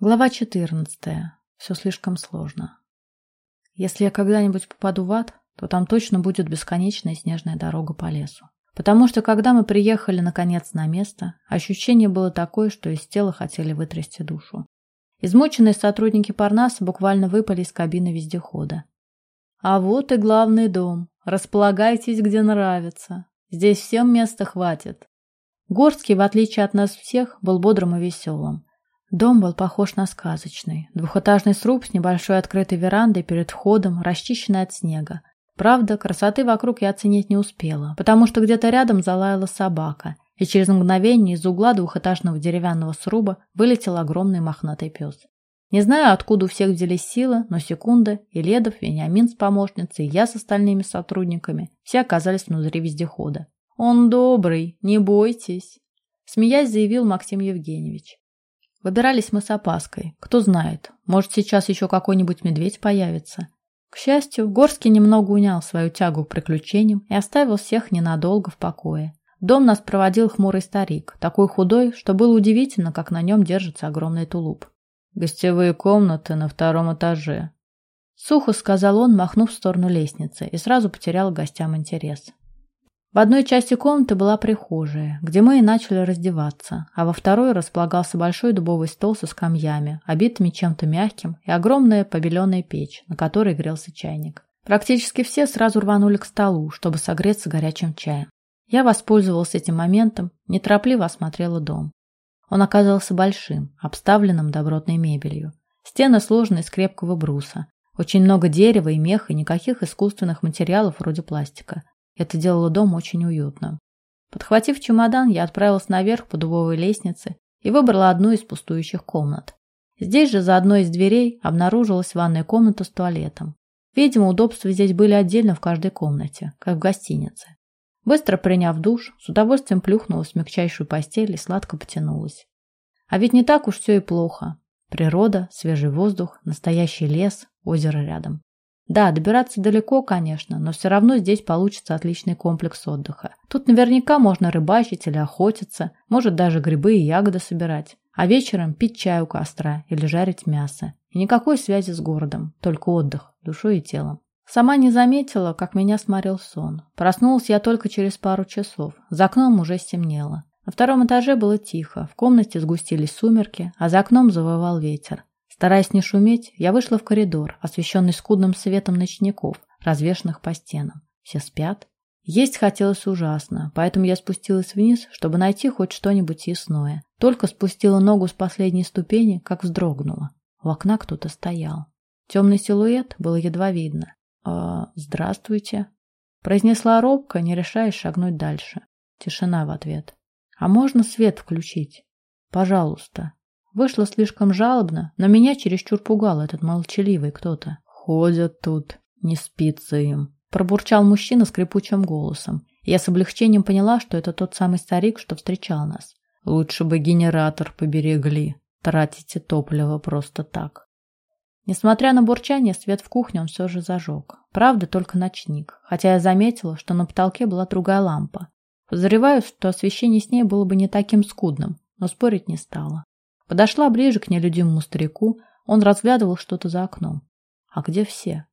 Глава 14. Все слишком сложно. Если я когда-нибудь попаду в ад, то там точно будет бесконечная снежная дорога по лесу. Потому что, когда мы приехали наконец на место, ощущение было такое, что из тела хотели вытрясти душу. Измученные сотрудники Парнаса буквально выпали из кабины вездехода. А вот и главный дом. Располагайтесь, где нравится. Здесь всем места хватит. Горский, в отличие от нас всех, был бодрым и веселым. Дом был похож на сказочный. Двухэтажный сруб с небольшой открытой верандой перед входом, расчищенный от снега. Правда, красоты вокруг я оценить не успела, потому что где-то рядом залаяла собака, и через мгновение из угла двухэтажного деревянного сруба вылетел огромный мохнатый пес. Не знаю, откуда у всех взялись силы, но секунда, и Ледов, Вениамин с помощницей, и я с остальными сотрудниками, все оказались внутри вездехода. «Он добрый, не бойтесь», — смеясь заявил Максим Евгеньевич. Выбирались мы с опаской. Кто знает, может, сейчас еще какой-нибудь медведь появится. К счастью, Горский немного унял свою тягу к приключениям и оставил всех ненадолго в покое. Дом нас проводил хмурый старик, такой худой, что было удивительно, как на нем держится огромный тулуп. «Гостевые комнаты на втором этаже», — сухо сказал он, махнув в сторону лестницы, и сразу потерял гостям интерес. В одной части комнаты была прихожая, где мы и начали раздеваться, а во второй располагался большой дубовый стол со скамьями, обитыми чем-то мягким, и огромная побеленная печь, на которой грелся чайник. Практически все сразу рванули к столу, чтобы согреться горячим чаем. Я воспользовался этим моментом, неторопливо осмотрела дом. Он оказался большим, обставленным добротной мебелью. Стены сложены из крепкого бруса. Очень много дерева и меха, и никаких искусственных материалов вроде пластика. Это делало дом очень уютным. Подхватив чемодан, я отправилась наверх по дубовой лестнице и выбрала одну из пустующих комнат. Здесь же за одной из дверей обнаружилась ванная комната с туалетом. Видимо, удобства здесь были отдельно в каждой комнате, как в гостинице. Быстро приняв душ, с удовольствием плюхнулась в мягчайшую постель и сладко потянулась. А ведь не так уж все и плохо. Природа, свежий воздух, настоящий лес, озеро рядом. Да, добираться далеко, конечно, но все равно здесь получится отличный комплекс отдыха. Тут наверняка можно рыбачить или охотиться, может даже грибы и ягоды собирать. А вечером пить чай у костра или жарить мясо. И никакой связи с городом, только отдых, душой и телом. Сама не заметила, как меня сморил сон. Проснулась я только через пару часов. За окном уже стемнело. На втором этаже было тихо, в комнате сгустились сумерки, а за окном завывал ветер. Стараясь не шуметь, я вышла в коридор, освещенный скудным светом ночников, развешанных по стенам. Все спят. Есть хотелось ужасно, поэтому я спустилась вниз, чтобы найти хоть что-нибудь ясное. Только спустила ногу с последней ступени, как вздрогнула. У окна кто-то стоял. Темный силуэт было едва видно. «А, здравствуйте», — произнесла робко, не решаясь шагнуть дальше. Тишина в ответ. «А можно свет включить? Пожалуйста». Вышло слишком жалобно, но меня чересчур пугал этот молчаливый кто-то. «Ходят тут, не спится им», – пробурчал мужчина скрипучим голосом. Я с облегчением поняла, что это тот самый старик, что встречал нас. «Лучше бы генератор поберегли. Тратите топливо просто так». Несмотря на бурчание, свет в кухне он все же зажег. Правда, только ночник, хотя я заметила, что на потолке была другая лампа. Подозреваю, что освещение с ней было бы не таким скудным, но спорить не стала. Подошла ближе к нелюдимому старику, он разглядывал что-то за окном. А где все?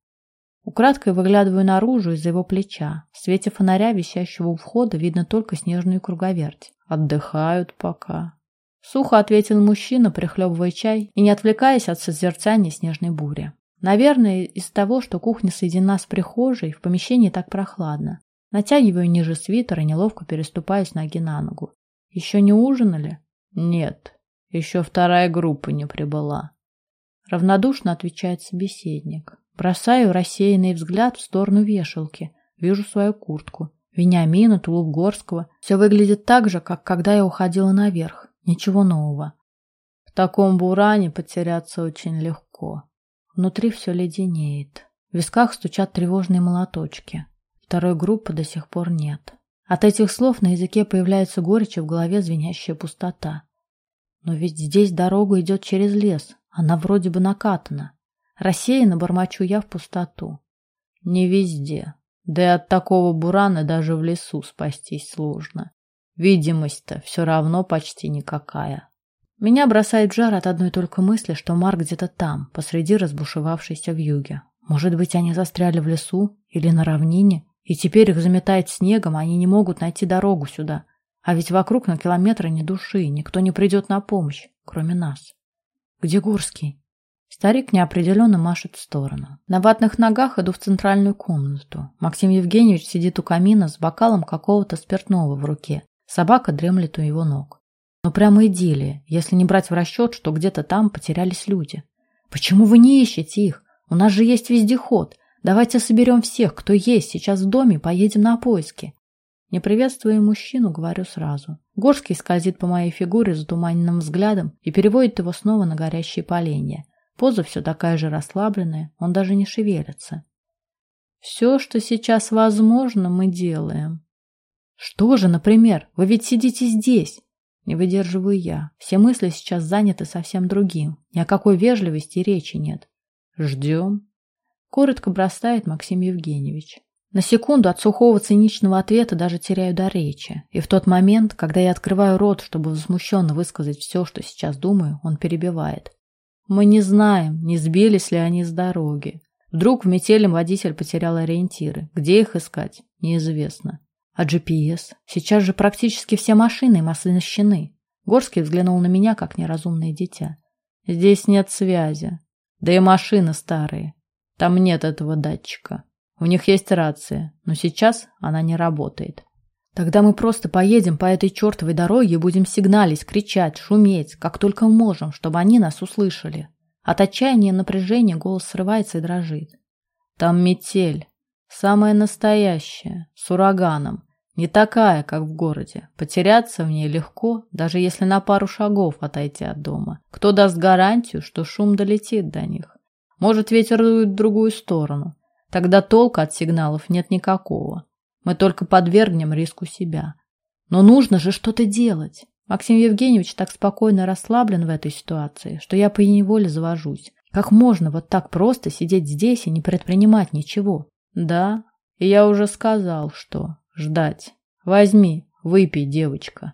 Украдкой выглядываю наружу из-за его плеча. В свете фонаря, висящего у входа, видно только снежную круговерть. Отдыхают пока. Сухо ответил мужчина, прихлебывая чай и не отвлекаясь от созерцания снежной бури. Наверное, из того, что кухня соединена с прихожей, в помещении так прохладно. Натягиваю ниже свитера, неловко переступая с ноги на ногу. Еще не ужинали? Нет, еще вторая группа не прибыла. Равнодушно отвечает собеседник. Бросаю рассеянный взгляд в сторону вешалки. Вижу свою куртку. Вениамина, тулуп Горского. Все выглядит так же, как когда я уходила наверх. Ничего нового. В таком буране потеряться очень легко. Внутри все леденеет. В висках стучат тревожные молоточки. Второй группы до сих пор нет. От этих слов на языке появляется горечь, и в голове звенящая пустота. Но ведь здесь дорога идет через лес. Она вроде бы накатана. Рассеянно бормочу я в пустоту. Не везде. Да и от такого бурана даже в лесу спастись сложно. Видимость-то все равно почти никакая. Меня бросает жар от одной только мысли, что Марк где-то там, посреди разбушевавшейся вьюги. Может быть, они застряли в лесу или на равнине, и теперь их заметает снегом, а они не могут найти дорогу сюда. А ведь вокруг на километры ни души, никто не придет на помощь, кроме нас. Где Гурский? Старик неопределенно машет в сторону. На ватных ногах иду в центральную комнату. Максим Евгеньевич сидит у камина с бокалом какого-то спиртного в руке. Собака дремлет у его ног. Но прямо идиллия, если не брать в расчет, что где-то там потерялись люди. Почему вы не ищете их? У нас же есть вездеход. Давайте соберем всех, кто есть сейчас в доме, поедем на поиски. Не приветствуя мужчину, говорю сразу. Горский скользит по моей фигуре с затуманенным взглядом и переводит его снова на горящие поленья. Поза все такая же расслабленная, он даже не шевелится. Все, что сейчас возможно, мы делаем. Что же, например? Вы ведь сидите здесь. Не выдерживаю я. Все мысли сейчас заняты совсем другим. Ни о какой вежливости речи нет. Ждем. Коротко бросает Максим Евгеньевич. На секунду от сухого циничного ответа даже теряю до речи. И в тот момент, когда я открываю рот, чтобы возмущенно высказать все, что сейчас думаю, он перебивает. Мы не знаем, не сбились ли они с дороги. Вдруг в метели водитель потерял ориентиры. Где их искать? Неизвестно. А GPS? Сейчас же практически все машины им оснащены. Горский взглянул на меня, как неразумное дитя. Здесь нет связи. Да и машины старые. Там нет этого датчика. У них есть рация, но сейчас она не работает. Тогда мы просто поедем по этой чертовой дороге и будем сигналить, кричать, шуметь, как только можем, чтобы они нас услышали. От отчаяния и напряжения голос срывается и дрожит. Там метель. Самая настоящая, с ураганом. Не такая, как в городе. Потеряться в ней легко, даже если на пару шагов отойти от дома. Кто даст гарантию, что шум долетит до них? Может, ветер дует в другую сторону. Тогда толка от сигналов нет никакого. Мы только подвергнем риску себя. Но нужно же что-то делать. Максим Евгеньевич так спокойно расслаблен в этой ситуации, что я по неволе завожусь. Как можно вот так просто сидеть здесь и не предпринимать ничего? Да, и я уже сказал, что ждать. Возьми, выпей, девочка.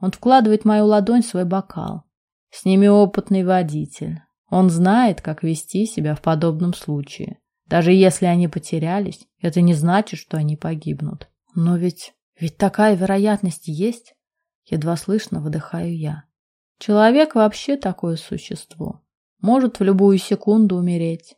Он вкладывает в мою ладонь свой бокал. С ними опытный водитель. Он знает, как вести себя в подобном случае. Даже если они потерялись, это не значит, что они погибнут. Но ведь... ведь такая вероятность есть. Едва слышно выдыхаю я. Человек вообще такое существо. Может в любую секунду умереть.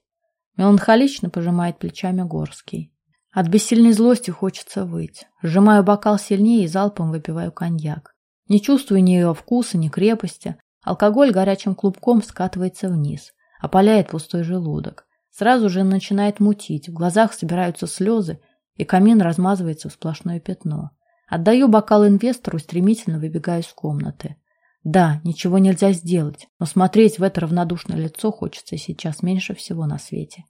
Меланхолично пожимает плечами Горский. От бессильной злости хочется выть. Сжимаю бокал сильнее и залпом выпиваю коньяк. Не чувствую ни ее вкуса, ни крепости. Алкоголь горячим клубком скатывается вниз, опаляет пустой желудок. Сразу же начинает мутить, в глазах собираются слезы, и камин размазывается в сплошное пятно. Отдаю бокал инвестору и стремительно выбегаю из комнаты. Да, ничего нельзя сделать, но смотреть в это равнодушное лицо хочется сейчас меньше всего на свете.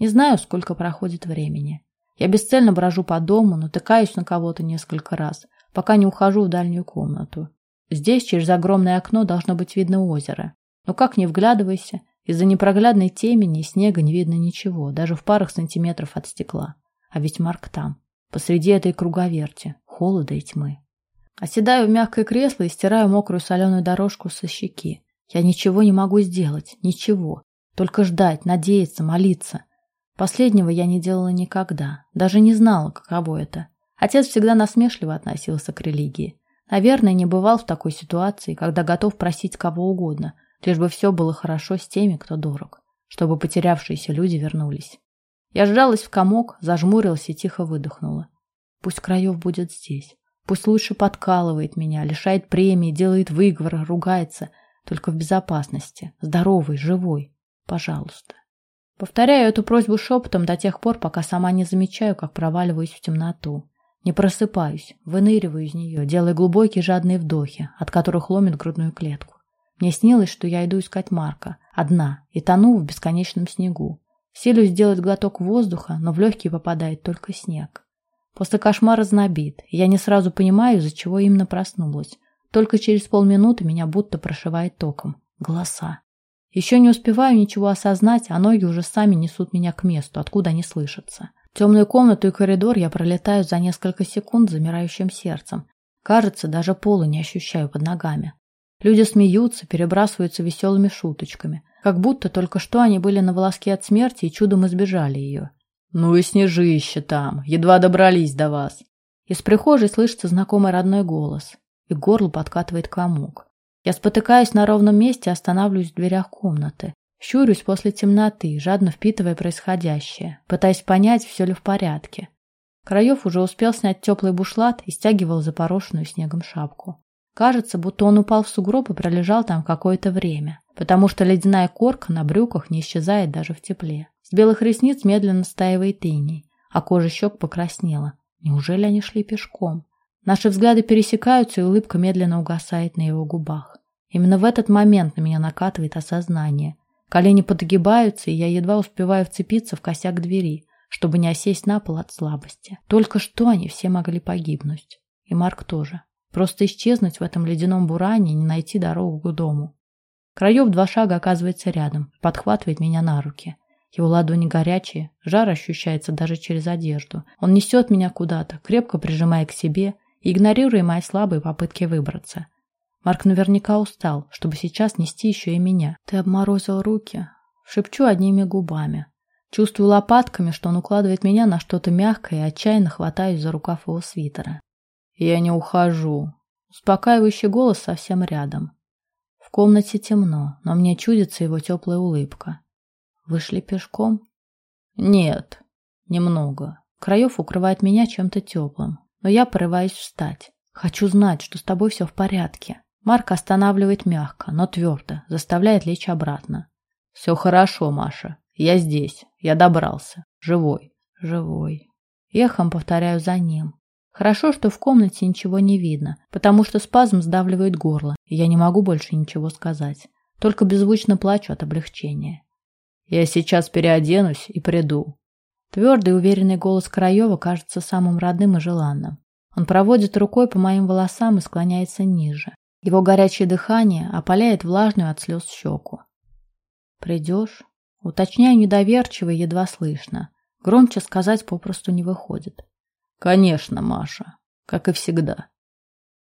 Не знаю, сколько проходит времени. Я бесцельно брожу по дому, натыкаюсь на кого-то несколько раз, пока не ухожу в дальнюю комнату. Здесь через огромное окно должно быть видно озеро. Но как ни вглядывайся, из-за непроглядной темени и снега не видно ничего, даже в парах сантиметров от стекла. А ведь Марк там, посреди этой круговерти, холода и тьмы. Оседаю в мягкое кресло и стираю мокрую соленую дорожку со щеки. Я ничего не могу сделать, ничего. Только ждать, надеяться, молиться. Последнего я не делала никогда, даже не знала, каково это. Отец всегда насмешливо относился к религии. Наверное, не бывал в такой ситуации, когда готов просить кого угодно – лишь бы все было хорошо с теми, кто дорог, чтобы потерявшиеся люди вернулись. Я сжалась в комок, зажмурилась и тихо выдохнула. Пусть Краев будет здесь. Пусть лучше подкалывает меня, лишает премии, делает выговор, ругается. Только в безопасности. Здоровый, живой. Пожалуйста. Повторяю эту просьбу шепотом до тех пор, пока сама не замечаю, как проваливаюсь в темноту. Не просыпаюсь, выныриваю из нее, делая глубокие жадные вдохи, от которых ломит грудную клетку. Мне снилось, что я иду искать Марка, одна, и тону в бесконечном снегу. Силюсь сделать глоток воздуха, но в легкие попадает только снег. После кошмара знобит, я не сразу понимаю, из-за чего именно проснулась. Только через полминуты меня будто прошивает током. Голоса. Еще не успеваю ничего осознать, а ноги уже сами несут меня к месту, откуда они слышатся. Темную комнату и коридор я пролетаю за несколько секунд замирающим сердцем. Кажется, даже пола не ощущаю под ногами. Люди смеются, перебрасываются веселыми шуточками, как будто только что они были на волоске от смерти и чудом избежали ее. «Ну и снежище там, едва добрались до вас!» Из прихожей слышится знакомый родной голос, и к горлу подкатывает комок. Я спотыкаюсь на ровном месте и останавливаюсь в дверях комнаты. Щурюсь после темноты, жадно впитывая происходящее, пытаясь понять, все ли в порядке. Краев уже успел снять теплый бушлат и стягивал запорошенную снегом шапку. Кажется, будто он упал в сугроб и пролежал там какое-то время, потому что ледяная корка на брюках не исчезает даже в тепле. С белых ресниц медленно стаивает иней, а кожа щек покраснела. Неужели они шли пешком? Наши взгляды пересекаются, и улыбка медленно угасает на его губах. Именно в этот момент на меня накатывает осознание. Колени подгибаются, и я едва успеваю вцепиться в косяк двери, чтобы не осесть на пол от слабости. Только что они все могли погибнуть. И Марк тоже. Просто исчезнуть в этом ледяном буране не найти дорогу к дому. Краев два шага оказывается рядом, подхватывает меня на руки. Его ладони горячие, жар ощущается даже через одежду. Он несет меня куда-то, крепко прижимая к себе игнорируя мои слабые попытки выбраться. Марк наверняка устал, чтобы сейчас нести еще и меня. Ты обморозил руки. Шепчу одними губами. Чувствую лопатками, что он укладывает меня на что-то мягкое и отчаянно хватаюсь за рукав его свитера. Я не ухожу. Успокаивающий голос совсем рядом. В комнате темно, но мне чудится его теплая улыбка. Вышли пешком? Нет, немного. Краев укрывает меня чем-то теплым, но я порываюсь встать. Хочу знать, что с тобой все в порядке. Марк останавливает мягко, но твердо, заставляет лечь обратно. Все хорошо, Маша. Я здесь. Я добрался. Живой. Живой. Эхом повторяю за ним. Хорошо, что в комнате ничего не видно, потому что спазм сдавливает горло, и я не могу больше ничего сказать. Только беззвучно плачу от облегчения. Я сейчас переоденусь и приду. Твердый уверенный голос Краева кажется самым родным и желанным. Он проводит рукой по моим волосам и склоняется ниже. Его горячее дыхание опаляет влажную от слез щеку. «Придешь?» Уточняю недоверчиво едва слышно. Громче сказать попросту не выходит. «Конечно, Маша. Как и всегда».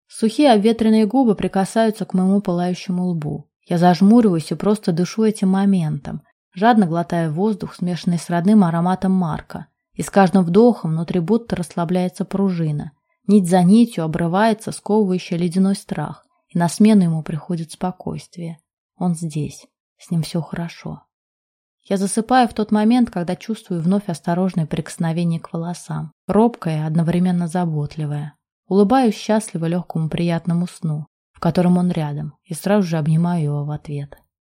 Сухие обветренные губы прикасаются к моему пылающему лбу. Я зажмуриваюсь и просто дышу этим моментом, жадно глотая воздух, смешанный с родным ароматом Марка. И с каждым вдохом внутри будто расслабляется пружина. Нить за нитью обрывается сковывающий ледяной страх, и на смену ему приходит спокойствие. Он здесь, с ним все хорошо. Я засыпаю в тот момент, когда чувствую вновь осторожное прикосновение к волосам, робкое, одновременно заботливое. Улыбаюсь счастливо легкому приятному сну, в котором он рядом, и сразу же обнимаю его в ответ.